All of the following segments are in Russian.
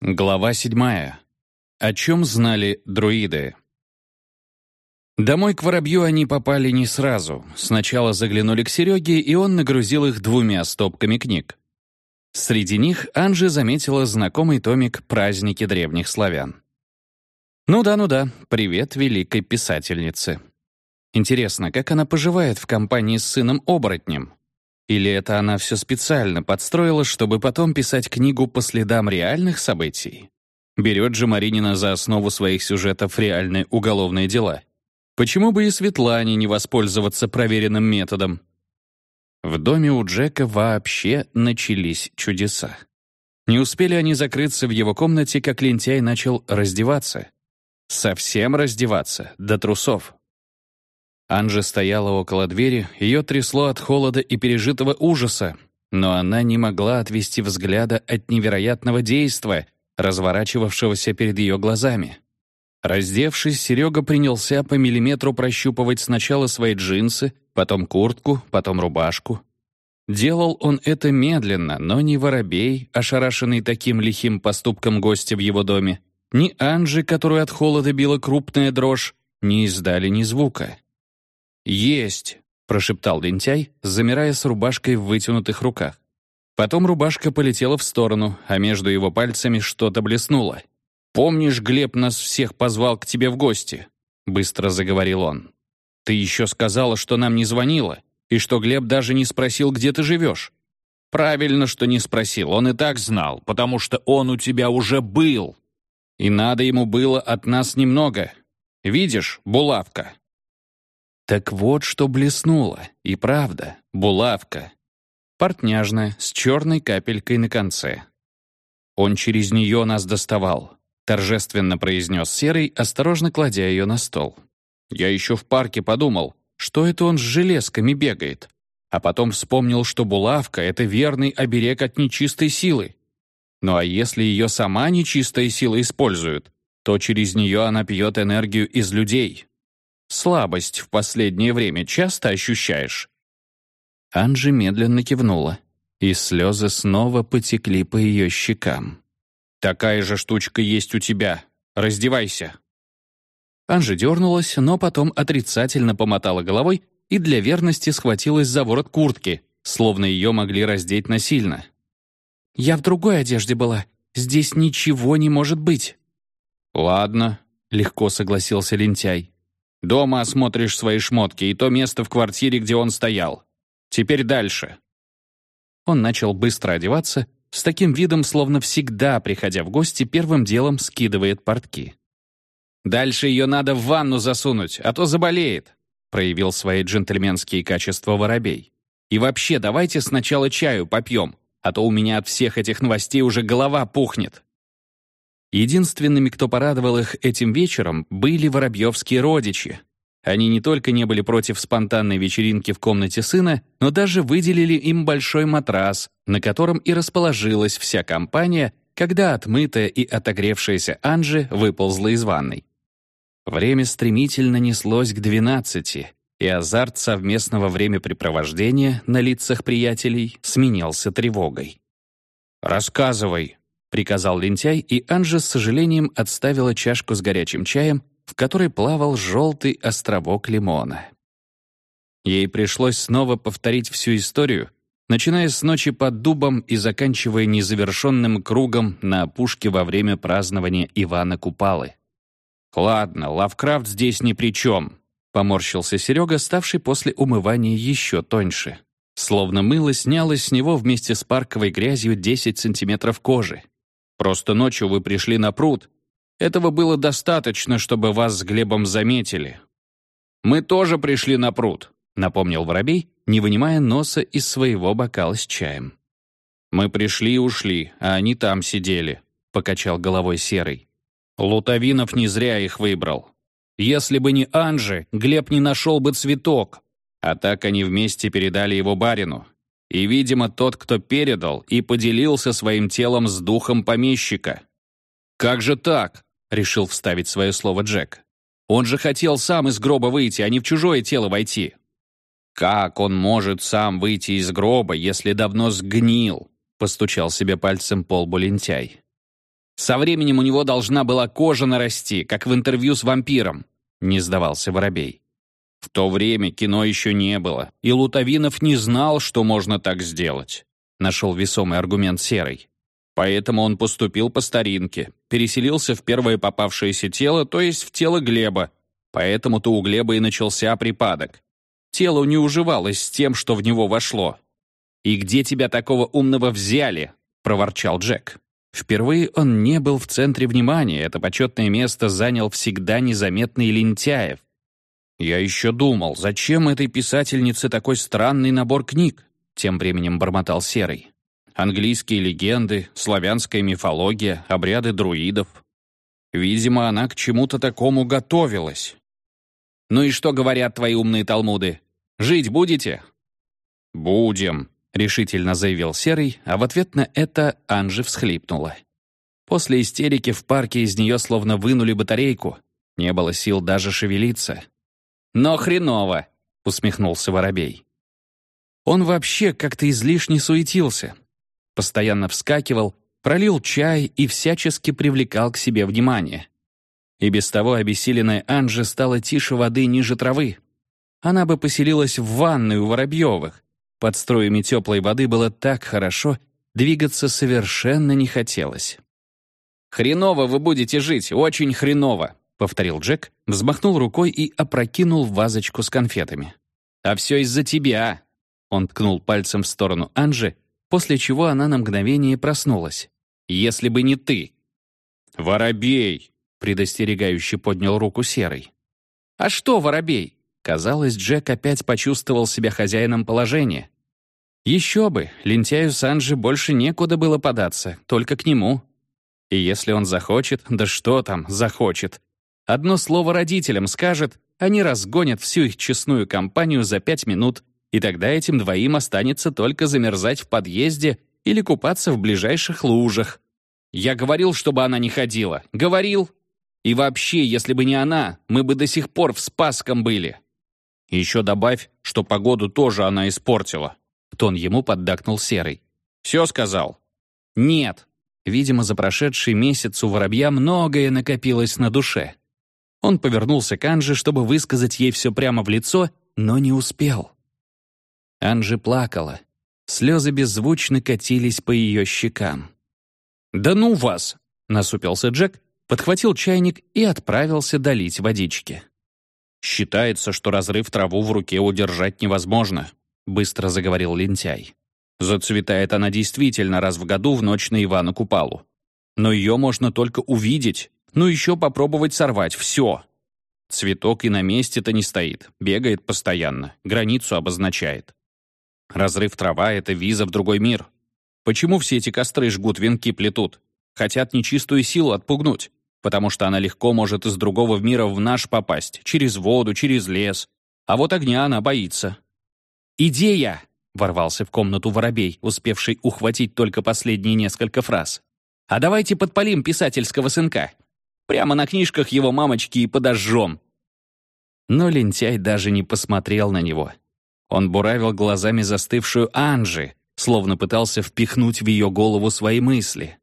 Глава седьмая. О чем знали друиды? Домой к воробью они попали не сразу. Сначала заглянули к Сереге, и он нагрузил их двумя стопками книг. Среди них Анжи заметила знакомый томик «Праздники древних славян». Ну да, ну да, привет великой писательнице. Интересно, как она поживает в компании с сыном-оборотнем? Или это она все специально подстроила, чтобы потом писать книгу по следам реальных событий? Берет же Маринина за основу своих сюжетов реальные уголовные дела. Почему бы и Светлане не воспользоваться проверенным методом? В доме у Джека вообще начались чудеса. Не успели они закрыться в его комнате, как лентяй начал раздеваться. Совсем раздеваться, до трусов. Анжа стояла около двери, ее трясло от холода и пережитого ужаса, но она не могла отвести взгляда от невероятного действа, разворачивавшегося перед ее глазами. Раздевшись, Серега принялся по миллиметру прощупывать сначала свои джинсы, потом куртку, потом рубашку. Делал он это медленно, но не воробей, ошарашенный таким лихим поступком гостя в его доме, ни Анжи, которую от холода била крупная дрожь, не издали ни звука. «Есть!» — прошептал лентяй, замирая с рубашкой в вытянутых руках. Потом рубашка полетела в сторону, а между его пальцами что-то блеснуло. «Помнишь, Глеб нас всех позвал к тебе в гости?» — быстро заговорил он. «Ты еще сказала, что нам не звонила, и что Глеб даже не спросил, где ты живешь». «Правильно, что не спросил, он и так знал, потому что он у тебя уже был. И надо ему было от нас немного. Видишь, булавка, так вот, что блеснуло. И правда, булавка. Портняжная, с черной капелькой на конце. Он через нее нас доставал. Торжественно произнес Серый, осторожно кладя ее на стол. Я еще в парке подумал, что это он с железками бегает. А потом вспомнил, что булавка — это верный оберег от нечистой силы. Ну а если ее сама нечистая сила использует, то через нее она пьет энергию из людей, Слабость в последнее время часто ощущаешь?» Анжи медленно кивнула, и слезы снова потекли по ее щекам. «Такая же штучка есть у тебя. Раздевайся». Анжи дернулась, но потом отрицательно помотала головой и для верности схватилась за ворот куртки, словно ее могли раздеть насильно. «Я в другой одежде была. Здесь ничего не может быть». «Ладно», — легко согласился лентяй. Дома осмотришь свои шмотки и то место в квартире, где он стоял. Теперь дальше». Он начал быстро одеваться, с таким видом, словно всегда, приходя в гости, первым делом скидывает портки. «Дальше ее надо в ванну засунуть, а то заболеет», проявил свои джентльменские качества воробей. «И вообще, давайте сначала чаю попьем, а то у меня от всех этих новостей уже голова пухнет». Единственными, кто порадовал их этим вечером, были воробьевские родичи. Они не только не были против спонтанной вечеринки в комнате сына, но даже выделили им большой матрас, на котором и расположилась вся компания, когда отмытая и отогревшаяся Анжи выползла из ванной. Время стремительно неслось к двенадцати, и азарт совместного времяпрепровождения на лицах приятелей сменился тревогой. «Рассказывай», — приказал лентяй, и Анжа с сожалением отставила чашку с горячим чаем, в которой плавал желтый островок лимона. Ей пришлось снова повторить всю историю, начиная с ночи под дубом и заканчивая незавершенным кругом на опушке во время празднования Ивана Купалы. «Ладно, Лавкрафт здесь ни при чем», — поморщился Серега, ставший после умывания еще тоньше. Словно мыло сняло с него вместе с парковой грязью 10 сантиметров кожи. Просто ночью вы пришли на пруд. Этого было достаточно, чтобы вас с Глебом заметили. Мы тоже пришли на пруд, напомнил Воробей, не вынимая носа из своего бокала с чаем. Мы пришли и ушли, а они там сидели, покачал головой Серый. Лутовинов не зря их выбрал. Если бы не Анжи, Глеб не нашел бы цветок. А так они вместе передали его барину. И, видимо, тот, кто передал и поделился своим телом с духом помещика. «Как же так?» — решил вставить свое слово Джек. «Он же хотел сам из гроба выйти, а не в чужое тело войти». «Как он может сам выйти из гроба, если давно сгнил?» — постучал себе пальцем пол лентяй. Со временем у него должна была кожа нарасти, как в интервью с вампиром», — не сдавался Воробей. В то время кино еще не было, и Лутовинов не знал, что можно так сделать. Нашел весомый аргумент Серый. Поэтому он поступил по старинке, переселился в первое попавшееся тело, то есть в тело Глеба. Поэтому-то у Глеба и начался припадок. Тело не уживалось с тем, что в него вошло. «И где тебя такого умного взяли?» — проворчал Джек. Впервые он не был в центре внимания, это почетное место занял всегда незаметный Лентяев. «Я еще думал, зачем этой писательнице такой странный набор книг?» Тем временем бормотал Серый. Английские легенды, славянская мифология, обряды друидов. Видимо, она к чему-то такому готовилась. «Ну и что говорят твои умные талмуды? Жить будете?» «Будем», — решительно заявил Серый, а в ответ на это Анжи всхлипнула. После истерики в парке из нее словно вынули батарейку. Не было сил даже шевелиться. «Но хреново», — усмехнулся Воробей. Он вообще как-то излишне суетился, постоянно вскакивал, пролил чай и всячески привлекал к себе внимание. И без того обессиленная Анжи стала тише воды ниже травы. Она бы поселилась в ванной у Воробьевых. Под струями теплой воды было так хорошо, двигаться совершенно не хотелось. «Хреново вы будете жить, очень хреново», — повторил Джек, взмахнул рукой и опрокинул вазочку с конфетами. «А все из-за тебя!» Он ткнул пальцем в сторону Анжи, после чего она на мгновение проснулась. «Если бы не ты!» «Воробей!» — предостерегающе поднял руку Серый. «А что, Воробей?» Казалось, Джек опять почувствовал себя хозяином положения. Еще бы, лентяю Санджи больше некуда было податься, только к нему. И если он захочет, да что там, захочет. Одно слово родителям скажет, они разгонят всю их честную компанию за пять минут и тогда этим двоим останется только замерзать в подъезде или купаться в ближайших лужах. Я говорил, чтобы она не ходила. Говорил. И вообще, если бы не она, мы бы до сих пор в Спасском были. Еще добавь, что погоду тоже она испортила. Тон ему поддакнул Серый. Все сказал? Нет. Видимо, за прошедший месяц у воробья многое накопилось на душе. Он повернулся к Анже, чтобы высказать ей все прямо в лицо, но не успел. Анжи плакала. Слезы беззвучно катились по ее щекам. «Да ну вас!» — насупился Джек, подхватил чайник и отправился долить водички. «Считается, что разрыв траву в руке удержать невозможно», — быстро заговорил лентяй. «Зацветает она действительно раз в году в ночь на Ивана Купалу. Но ее можно только увидеть, ну еще попробовать сорвать, все. Цветок и на месте-то не стоит, бегает постоянно, границу обозначает. Разрыв трава — это виза в другой мир. Почему все эти костры жгут, венки плетут? Хотят нечистую силу отпугнуть, потому что она легко может из другого мира в наш попасть, через воду, через лес. А вот огня она боится. «Идея!» — ворвался в комнату воробей, успевший ухватить только последние несколько фраз. «А давайте подпалим писательского сынка. Прямо на книжках его мамочки и подожжем». Но лентяй даже не посмотрел на него. Он буравил глазами застывшую Анжи, словно пытался впихнуть в ее голову свои мысли.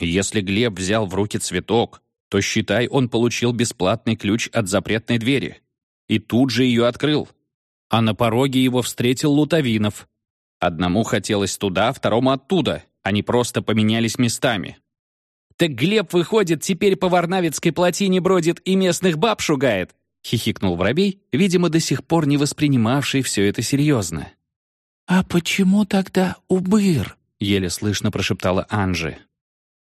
Если Глеб взял в руки цветок, то, считай, он получил бесплатный ключ от запретной двери. И тут же ее открыл. А на пороге его встретил Лутовинов. Одному хотелось туда, второму оттуда. Они просто поменялись местами. «Так Глеб, выходит, теперь по Варнавицкой плотине бродит и местных баб шугает?» — хихикнул воробей, видимо, до сих пор не воспринимавший все это серьезно. «А почему тогда убыр?» — еле слышно прошептала Анжи.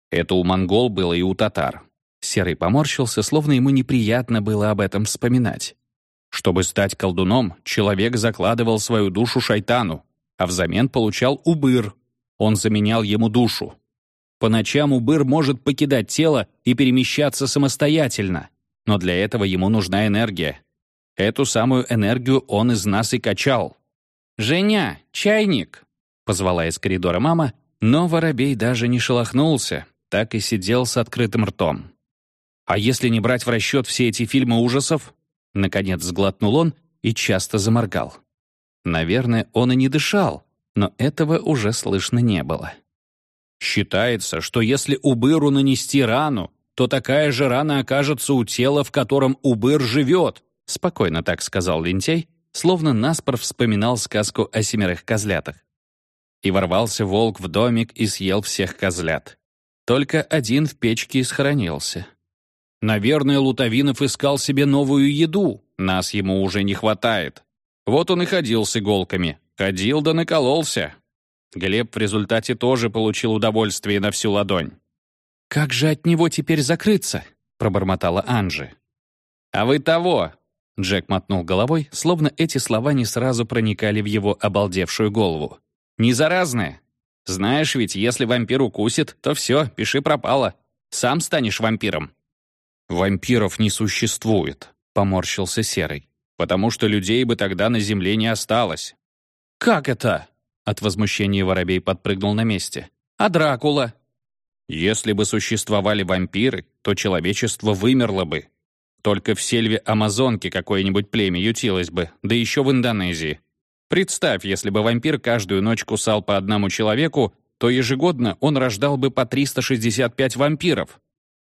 Это у монгол было и у татар. Серый поморщился, словно ему неприятно было об этом вспоминать. Чтобы стать колдуном, человек закладывал свою душу шайтану, а взамен получал убыр. Он заменял ему душу. По ночам убыр может покидать тело и перемещаться самостоятельно, но для этого ему нужна энергия. Эту самую энергию он из нас и качал. «Женя, чайник!» — позвала из коридора мама, но воробей даже не шелохнулся, так и сидел с открытым ртом. А если не брать в расчет все эти фильмы ужасов? Наконец сглотнул он и часто заморгал. Наверное, он и не дышал, но этого уже слышно не было. Считается, что если Убыру нанести рану, то такая же рана окажется у тела, в котором Убыр живет», — спокойно так сказал лентяй, словно наспор вспоминал сказку о семерых козлятах. И ворвался волк в домик и съел всех козлят. Только один в печке схоронился. Наверное, Лутовинов искал себе новую еду, нас ему уже не хватает. Вот он и ходил с иголками. Ходил да накололся. Глеб в результате тоже получил удовольствие на всю ладонь. «Как же от него теперь закрыться?» — пробормотала Анжи. «А вы того!» — Джек мотнул головой, словно эти слова не сразу проникали в его обалдевшую голову. «Не заразное. Знаешь ведь, если вампир укусит, то все, пиши пропало. Сам станешь вампиром». «Вампиров не существует», — поморщился Серый. «Потому что людей бы тогда на земле не осталось». «Как это?» — от возмущения воробей подпрыгнул на месте. «А Дракула? Если бы существовали вампиры, то человечество вымерло бы. Только в сельве Амазонки какое-нибудь племя ютилось бы, да еще в Индонезии. Представь, если бы вампир каждую ночь кусал по одному человеку, то ежегодно он рождал бы по 365 вампиров.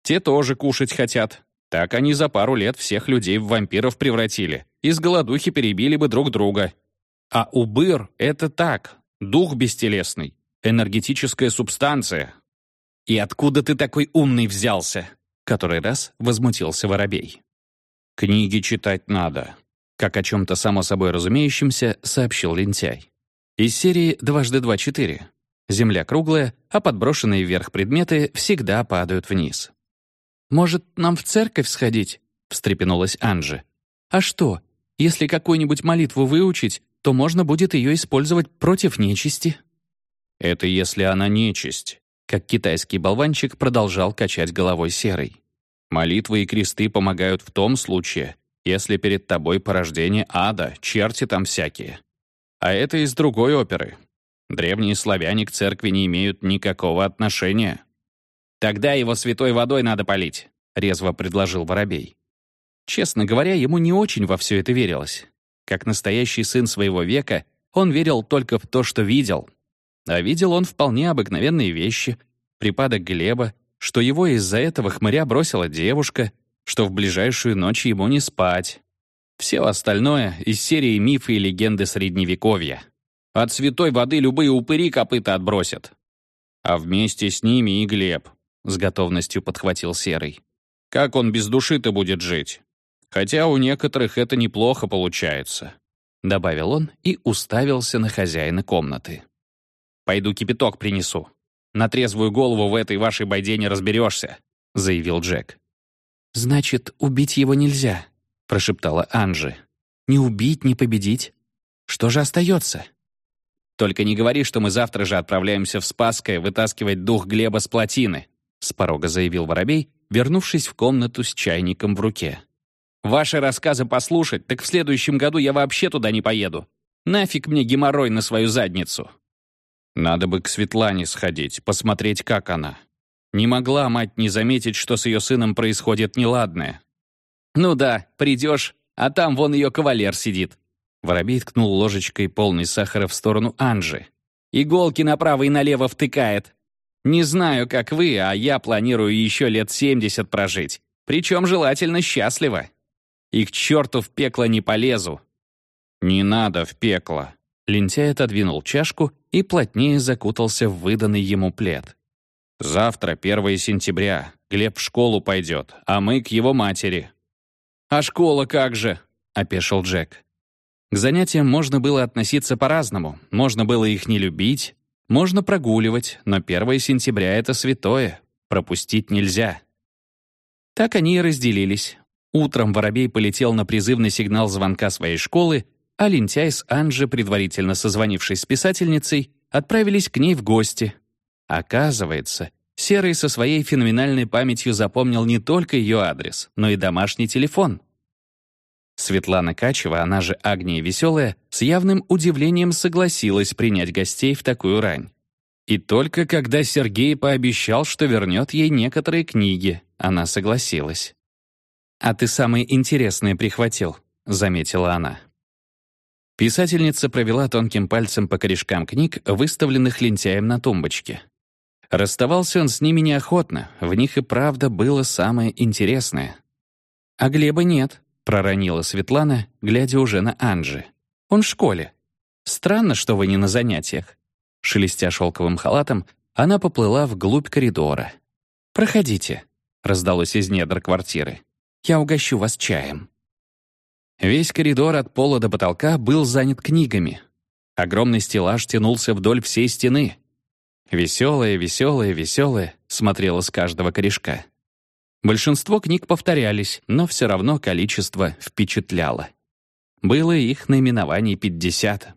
Те тоже кушать хотят. Так они за пару лет всех людей в вампиров превратили. Из голодухи перебили бы друг друга. А убыр — это так, дух бестелесный, энергетическая субстанция, «И откуда ты такой умный взялся?» Который раз возмутился Воробей. «Книги читать надо», как о чем-то само собой разумеющемся сообщил лентяй. Из серии «Дважды два четыре». Земля круглая, а подброшенные вверх предметы всегда падают вниз. «Может, нам в церковь сходить?» — встрепенулась Анжи. «А что, если какую-нибудь молитву выучить, то можно будет ее использовать против нечисти?» «Это если она нечисть как китайский болванчик продолжал качать головой серый. Молитвы и кресты помогают в том случае, если перед тобой порождение ада, черти там всякие. А это из другой оперы. Древние славяне к церкви не имеют никакого отношения. «Тогда его святой водой надо полить», — резво предложил Воробей. Честно говоря, ему не очень во все это верилось. Как настоящий сын своего века, он верил только в то, что видел, а видел он вполне обыкновенные вещи. Припадок Глеба, что его из-за этого хмыря бросила девушка, что в ближайшую ночь ему не спать. Все остальное из серии мифы и легенды Средневековья. От святой воды любые упыри копыта отбросят. А вместе с ними и Глеб, с готовностью подхватил Серый. Как он без души-то будет жить? Хотя у некоторых это неплохо получается. Добавил он и уставился на хозяина комнаты. Пойду кипяток принесу. На трезвую голову в этой вашей байде не разберешься», — заявил Джек. «Значит, убить его нельзя», — прошептала Анжи. «Не убить, не победить. Что же остается?» «Только не говори, что мы завтра же отправляемся в Спасское вытаскивать дух Глеба с плотины», — с порога заявил Воробей, вернувшись в комнату с чайником в руке. «Ваши рассказы послушать, так в следующем году я вообще туда не поеду. Нафиг мне геморрой на свою задницу». Надо бы к Светлане сходить, посмотреть, как она. Не могла мать не заметить, что с ее сыном происходит неладное. «Ну да, придешь, а там вон ее кавалер сидит». Воробей ткнул ложечкой полный сахара в сторону Анжи. «Иголки направо и налево втыкает. Не знаю, как вы, а я планирую еще лет семьдесят прожить. Причем желательно счастливо. И к черту в пекло не полезу». «Не надо в пекло», Лентяй отодвинул чашку и плотнее закутался в выданный ему плед. «Завтра, 1 сентября, Глеб в школу пойдет, а мы к его матери». «А школа как же?» — опешил Джек. К занятиям можно было относиться по-разному. Можно было их не любить, можно прогуливать, но 1 сентября — это святое, пропустить нельзя. Так они и разделились. Утром Воробей полетел на призывный сигнал звонка своей школы, а лентяй с Анжи, предварительно созвонившись с писательницей, отправились к ней в гости. Оказывается, Серый со своей феноменальной памятью запомнил не только ее адрес, но и домашний телефон. Светлана Качева, она же Агния Веселая, с явным удивлением согласилась принять гостей в такую рань. И только когда Сергей пообещал, что вернет ей некоторые книги, она согласилась. «А ты самые интересные прихватил», — заметила она. Писательница провела тонким пальцем по корешкам книг, выставленных лентяем на тумбочке. Расставался он с ними неохотно, в них и правда было самое интересное. «А Глеба нет», — проронила Светлана, глядя уже на Анжи. «Он в школе. Странно, что вы не на занятиях». Шелестя шелковым халатом, она поплыла вглубь коридора. «Проходите», — раздалось из недр квартиры. «Я угощу вас чаем». Весь коридор от пола до потолка был занят книгами. Огромный стеллаж тянулся вдоль всей стены. Веселая, веселая, веселая смотрела с каждого корешка. Большинство книг повторялись, но все равно количество впечатляло. Было их наименований 50.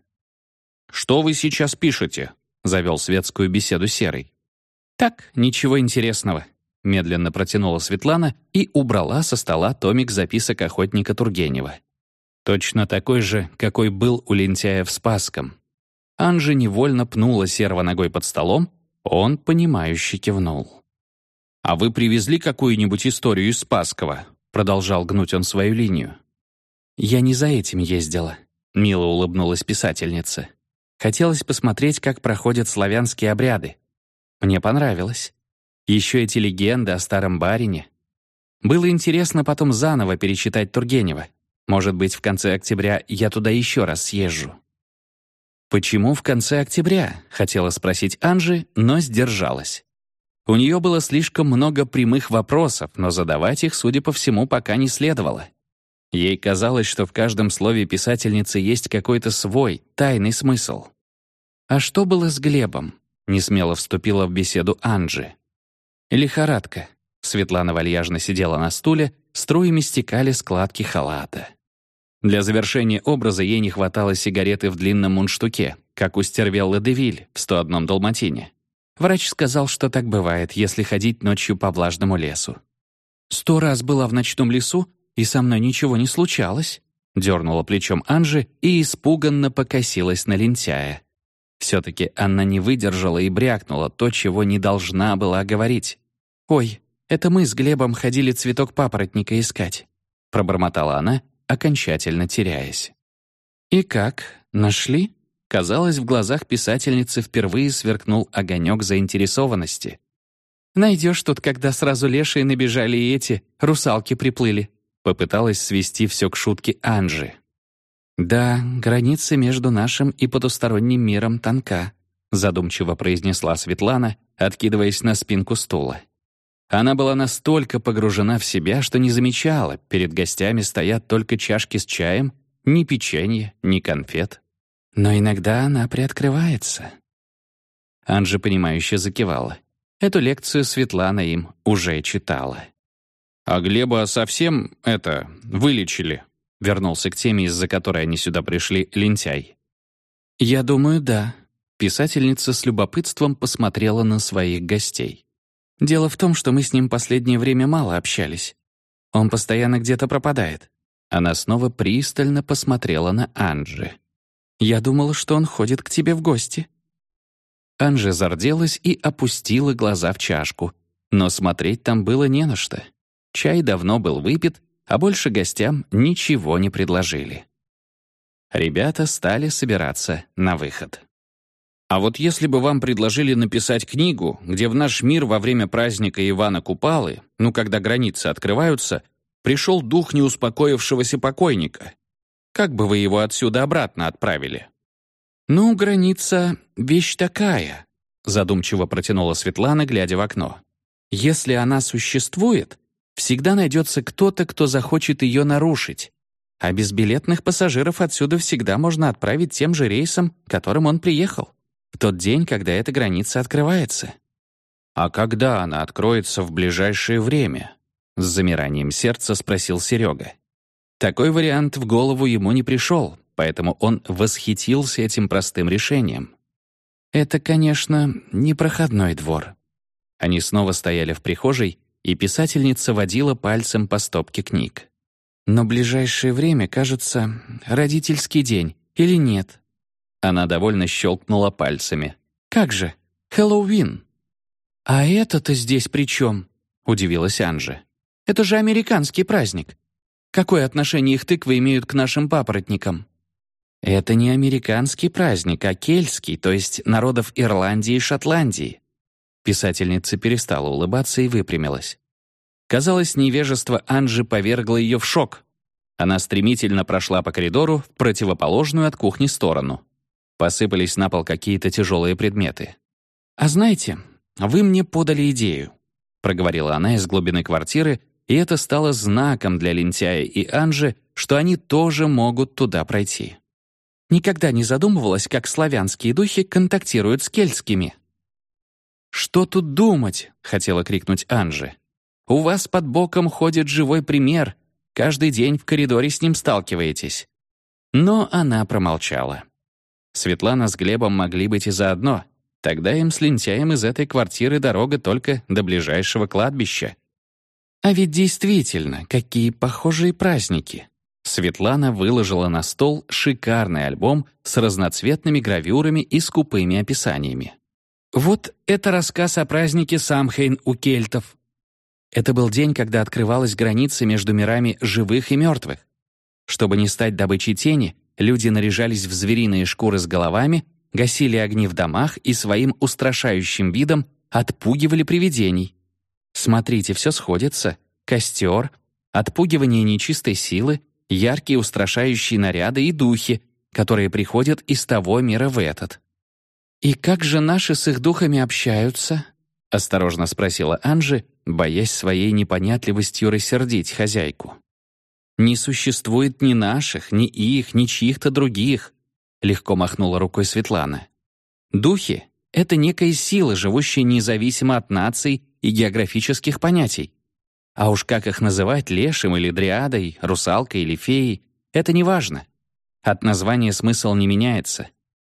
«Что вы сейчас пишете?» — завел светскую беседу Серый. «Так, ничего интересного», — медленно протянула Светлана и убрала со стола томик записок охотника Тургенева. Точно такой же, какой был у лентяя в Спасском. Анжи невольно пнула серва ногой под столом, он, понимающе кивнул. «А вы привезли какую-нибудь историю из Спасского?» Продолжал гнуть он свою линию. «Я не за этим ездила», — мило улыбнулась писательница. «Хотелось посмотреть, как проходят славянские обряды. Мне понравилось. Еще эти легенды о старом барине. Было интересно потом заново перечитать Тургенева. Может быть, в конце октября я туда еще раз съезжу». «Почему в конце октября?» — хотела спросить Анжи, но сдержалась. У нее было слишком много прямых вопросов, но задавать их, судя по всему, пока не следовало. Ей казалось, что в каждом слове писательницы есть какой-то свой, тайный смысл. «А что было с Глебом?» — несмело вступила в беседу Анжи. «Лихорадка». Светлана вальяжно сидела на стуле, струями стекали складки халата. Для завершения образа ей не хватало сигареты в длинном мундштуке, как у Стервеллы де Виль в 101-м Далматине. Врач сказал, что так бывает, если ходить ночью по влажному лесу. «Сто раз была в ночном лесу, и со мной ничего не случалось», дернула плечом Анжи и испуганно покосилась на лентяя. Все-таки она не выдержала и брякнула то, чего не должна была говорить. «Ой, это мы с Глебом ходили цветок папоротника искать», пробормотала она окончательно теряясь. «И как? Нашли?» Казалось, в глазах писательницы впервые сверкнул огонек заинтересованности. «Найдешь тут, когда сразу лешие набежали и эти, русалки приплыли», попыталась свести все к шутке Анжи. «Да, граница между нашим и потусторонним миром тонка», задумчиво произнесла Светлана, откидываясь на спинку стула. Она была настолько погружена в себя, что не замечала, перед гостями стоят только чашки с чаем, ни печенье, ни конфет. Но иногда она приоткрывается. Анжа, понимающе закивала. Эту лекцию Светлана им уже читала. «А Глеба совсем, это, вылечили?» Вернулся к теме, из-за которой они сюда пришли, лентяй. «Я думаю, да». Писательница с любопытством посмотрела на своих гостей. Дело в том, что мы с ним последнее время мало общались. Он постоянно где-то пропадает. Она снова пристально посмотрела на Анджи. «Я думала, что он ходит к тебе в гости». Анжи зарделась и опустила глаза в чашку. Но смотреть там было не на что. Чай давно был выпит, а больше гостям ничего не предложили. Ребята стали собираться на выход. А вот если бы вам предложили написать книгу, где в наш мир во время праздника Ивана Купалы, ну, когда границы открываются, пришел дух неуспокоившегося покойника, как бы вы его отсюда обратно отправили? «Ну, граница — вещь такая», — задумчиво протянула Светлана, глядя в окно. «Если она существует, всегда найдется кто-то, кто захочет ее нарушить. А безбилетных пассажиров отсюда всегда можно отправить тем же рейсом, которым он приехал в тот день, когда эта граница открывается. «А когда она откроется в ближайшее время?» С замиранием сердца спросил Серега. Такой вариант в голову ему не пришел, поэтому он восхитился этим простым решением. Это, конечно, не проходной двор. Они снова стояли в прихожей, и писательница водила пальцем по стопке книг. Но ближайшее время, кажется, родительский день, или нет? Она довольно щелкнула пальцами. «Как же? Хэллоуин!» «А это-то здесь при чем?» — удивилась Анжи. «Это же американский праздник. Какое отношение их тыквы имеют к нашим папоротникам?» «Это не американский праздник, а кельтский, то есть народов Ирландии и Шотландии. Писательница перестала улыбаться и выпрямилась. Казалось, невежество Анжи повергло ее в шок. Она стремительно прошла по коридору в противоположную от кухни сторону. Посыпались на пол какие-то тяжелые предметы. «А знаете, вы мне подали идею», — проговорила она из глубины квартиры, и это стало знаком для лентяя и Анжи, что они тоже могут туда пройти. Никогда не задумывалась, как славянские духи контактируют с кельтскими. «Что тут думать?» — хотела крикнуть Анжи. «У вас под боком ходит живой пример. Каждый день в коридоре с ним сталкиваетесь». Но она промолчала. Светлана с Глебом могли быть и заодно. Тогда им с лентяем из этой квартиры дорога только до ближайшего кладбища. А ведь действительно, какие похожие праздники. Светлана выложила на стол шикарный альбом с разноцветными гравюрами и скупыми описаниями. Вот это рассказ о празднике Самхейн у кельтов. Это был день, когда открывалась граница между мирами живых и мертвых. Чтобы не стать добычей тени, люди наряжались в звериные шкуры с головами, гасили огни в домах и своим устрашающим видом отпугивали привидений. Смотрите, все сходится. Костер, отпугивание нечистой силы, яркие устрашающие наряды и духи, которые приходят из того мира в этот. «И как же наши с их духами общаются?» — осторожно спросила Анжи, боясь своей непонятливостью рассердить хозяйку. «Не существует ни наших, ни их, ни чьих-то других», — легко махнула рукой Светлана. «Духи — это некая сила, живущая независимо от наций и географических понятий. А уж как их называть лешим или дриадой, русалкой или феей — это не важно. От названия смысл не меняется.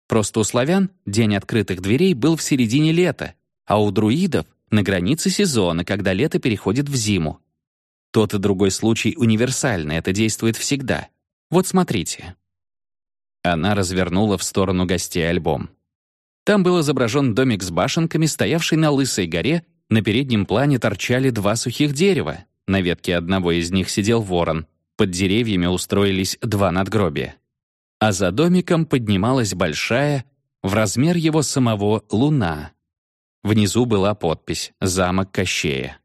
Просто у славян день открытых дверей был в середине лета, а у друидов — на границе сезона, когда лето переходит в зиму. Тот и другой случай универсальный, это действует всегда. Вот смотрите. Она развернула в сторону гостей альбом. Там был изображен домик с башенками, стоявший на Лысой горе, на переднем плане торчали два сухих дерева. На ветке одного из них сидел ворон. Под деревьями устроились два надгробия а за домиком поднималась большая, в размер его самого, луна. Внизу была подпись «Замок Кощея».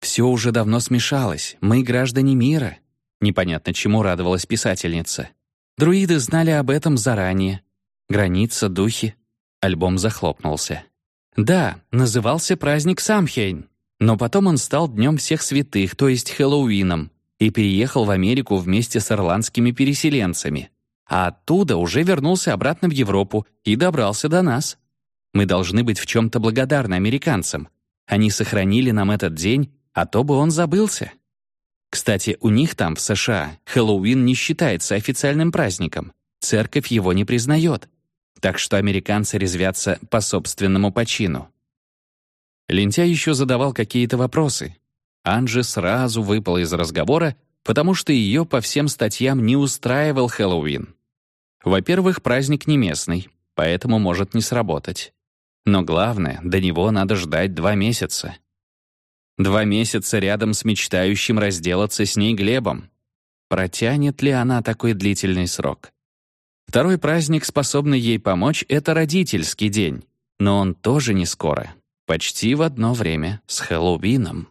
«Все уже давно смешалось, мы граждане мира», непонятно чему радовалась писательница. Друиды знали об этом заранее. Граница, духи. Альбом захлопнулся. Да, назывался праздник Самхейн, но потом он стал Днем всех святых, то есть Хэллоуином, и переехал в Америку вместе с ирландскими переселенцами а оттуда уже вернулся обратно в Европу и добрался до нас. Мы должны быть в чем-то благодарны американцам. Они сохранили нам этот день, а то бы он забылся. Кстати, у них там, в США, Хэллоуин не считается официальным праздником. Церковь его не признает. Так что американцы резвятся по собственному почину. Лентяй еще задавал какие-то вопросы. Анжи сразу выпала из разговора, потому что ее по всем статьям не устраивал Хэллоуин. Во-первых, праздник не местный, поэтому может не сработать. Но главное, до него надо ждать два месяца. Два месяца рядом с мечтающим разделаться с ней Глебом. Протянет ли она такой длительный срок? Второй праздник, способный ей помочь, — это родительский день. Но он тоже не скоро. Почти в одно время с Хэллоуином.